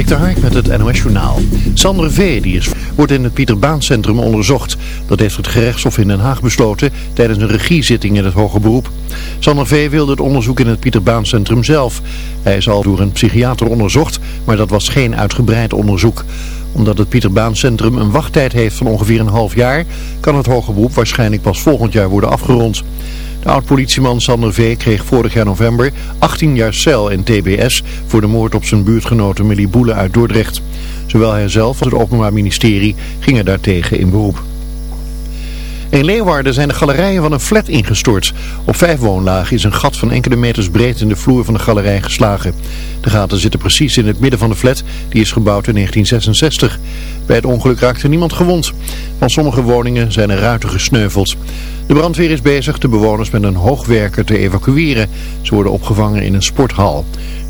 Dik Hark met het NOS Journaal. Sander V. Die is, wordt in het Pieter Centrum onderzocht. Dat heeft het gerechtshof in Den Haag besloten tijdens een regiezitting in het hoger beroep. Sander V. wilde het onderzoek in het Pieter Centrum zelf. Hij is al door een psychiater onderzocht, maar dat was geen uitgebreid onderzoek. Omdat het Pieter Centrum een wachttijd heeft van ongeveer een half jaar, kan het hoger beroep waarschijnlijk pas volgend jaar worden afgerond. De oud-politieman Sander V. kreeg vorig jaar november 18 jaar cel in TBS voor de moord op zijn buurtgenote Millie Boele uit Dordrecht. Zowel hij zelf als het Openbaar Ministerie gingen daartegen in beroep. In Leeuwarden zijn de galerijen van een flat ingestort. Op vijf woonlagen is een gat van enkele meters breed in de vloer van de galerij geslagen. De gaten zitten precies in het midden van de flat, die is gebouwd in 1966. Bij het ongeluk raakte niemand gewond. Van sommige woningen zijn er ruiten gesneuveld. De brandweer is bezig de bewoners met een hoogwerker te evacueren. Ze worden opgevangen in een sporthal.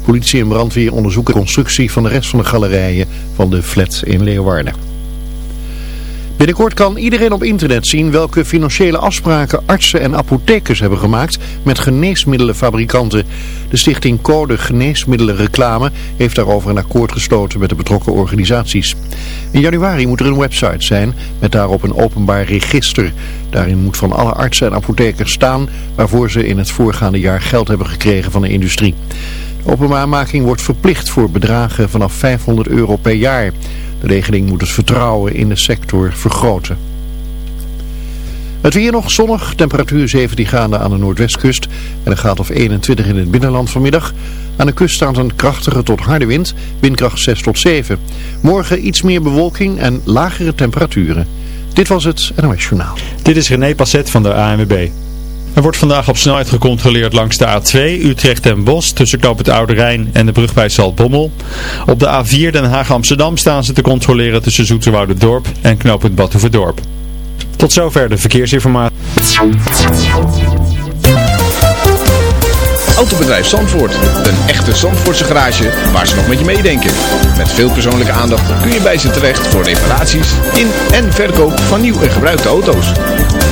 Politie en brandweer onderzoeken de constructie van de rest van de galerijen van de flat in Leeuwarden. Binnenkort kan iedereen op internet zien welke financiële afspraken artsen en apothekers hebben gemaakt met geneesmiddelenfabrikanten. De stichting Code Geneesmiddelenreclame heeft daarover een akkoord gesloten met de betrokken organisaties. In januari moet er een website zijn met daarop een openbaar register. Daarin moet van alle artsen en apothekers staan waarvoor ze in het voorgaande jaar geld hebben gekregen van de industrie. Openbaarmaking wordt verplicht voor bedragen vanaf 500 euro per jaar. De regeling moet het vertrouwen in de sector vergroten. Het weer nog zonnig, temperatuur 17 graden aan de noordwestkust en een graad of 21 in het binnenland vanmiddag. Aan de kust staat een krachtige tot harde wind, windkracht 6 tot 7. Morgen iets meer bewolking en lagere temperaturen. Dit was het NOS Journaal. Dit is René Passet van de ANWB. Er wordt vandaag op snelheid gecontroleerd langs de A2 Utrecht en Bos tussen Knoop het Oude Rijn en de brug bij Zaltbommel. Op de A4 Den Haag Amsterdam staan ze te controleren tussen Zoeterwoude Dorp en Knoop het. Tot zover de verkeersinformatie. Autobedrijf Zandvoort. Een echte Zandvoortse garage waar ze nog met je meedenken. Met veel persoonlijke aandacht kun je bij ze terecht voor reparaties in en verkoop van nieuw en gebruikte auto's.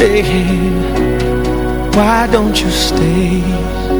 Babe. Why don't you stay?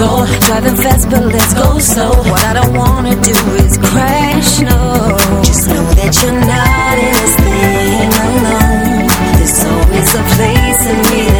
go Driving fast but let's go slow. What I don't wanna do is crash, no. Just know that you're not in this thing alone. There's always a place in me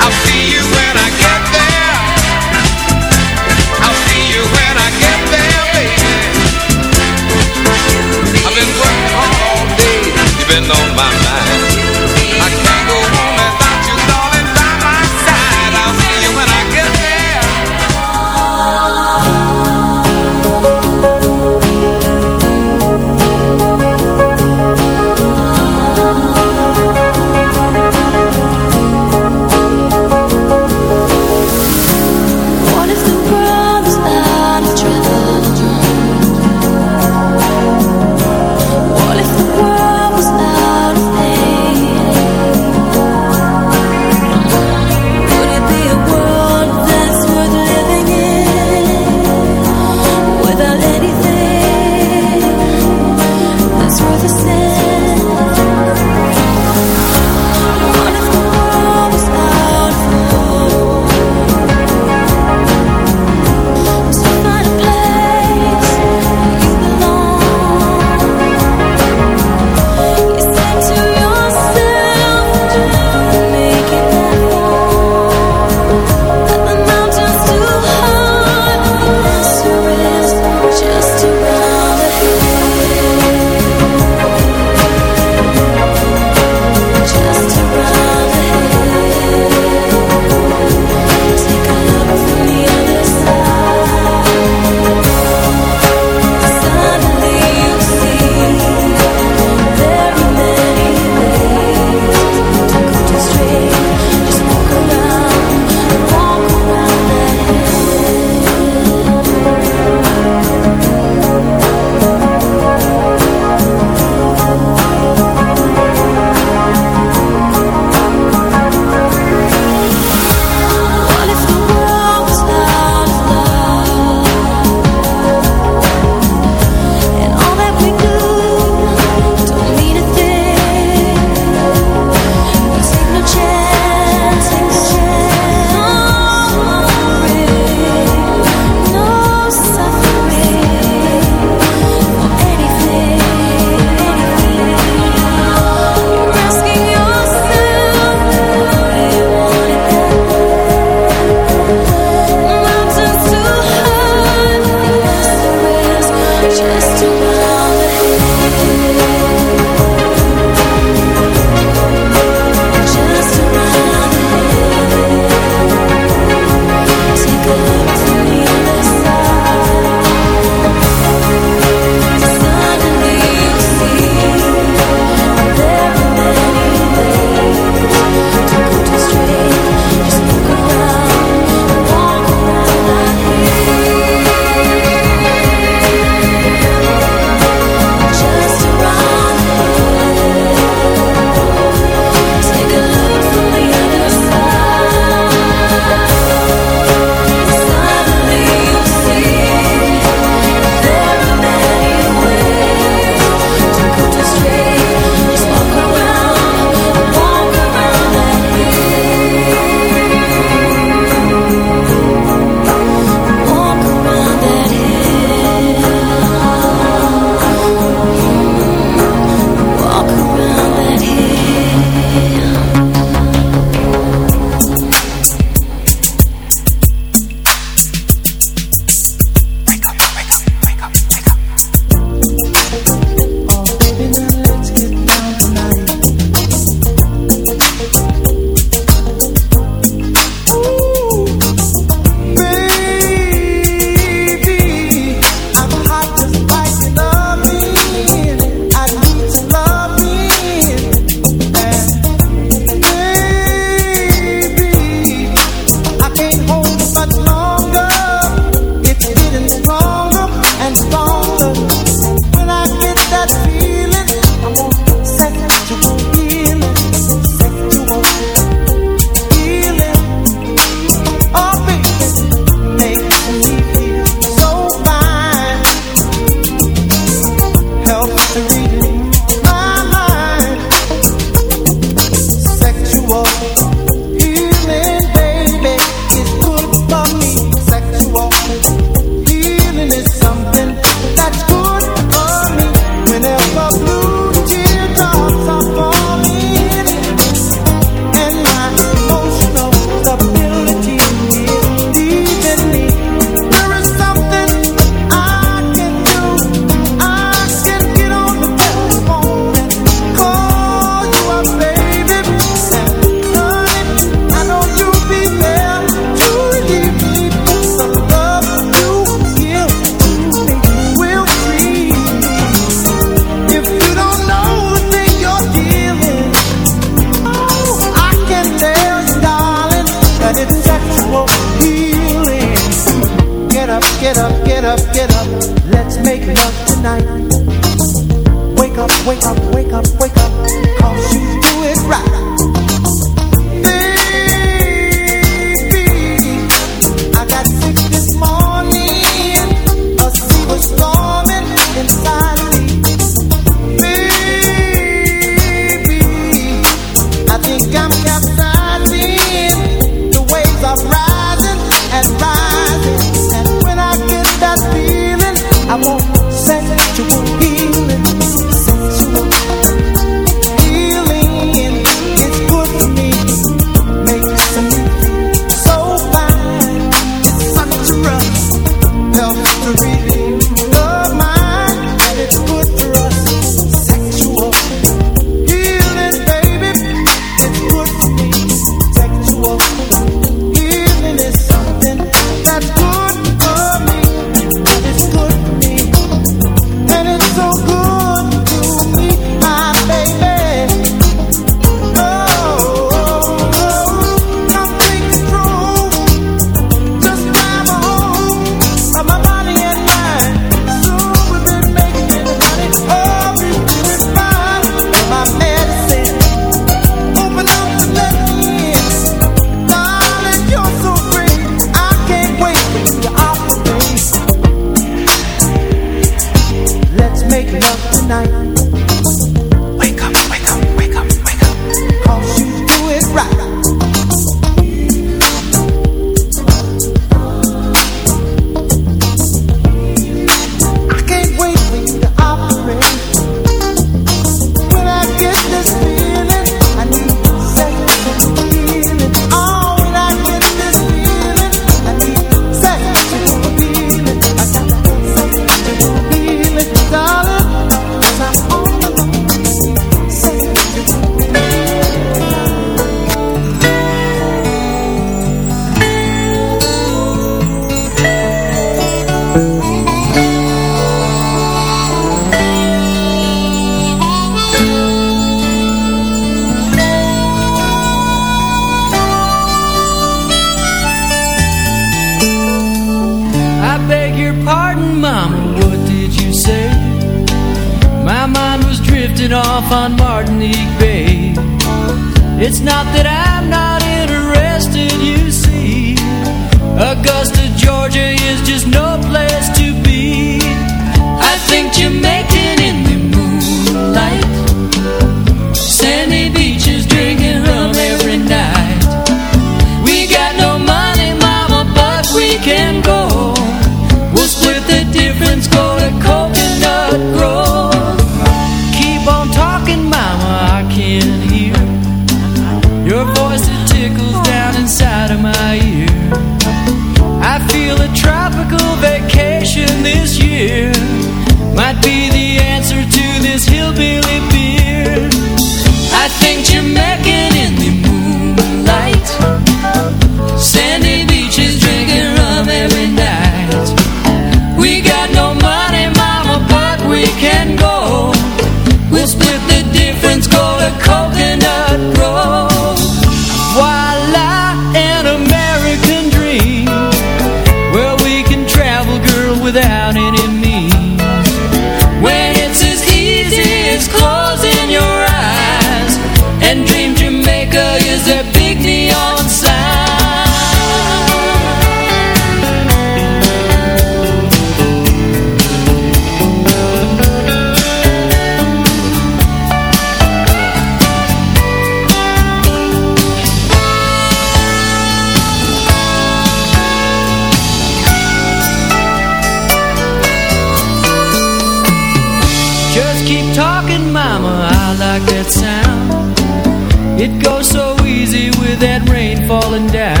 falling down.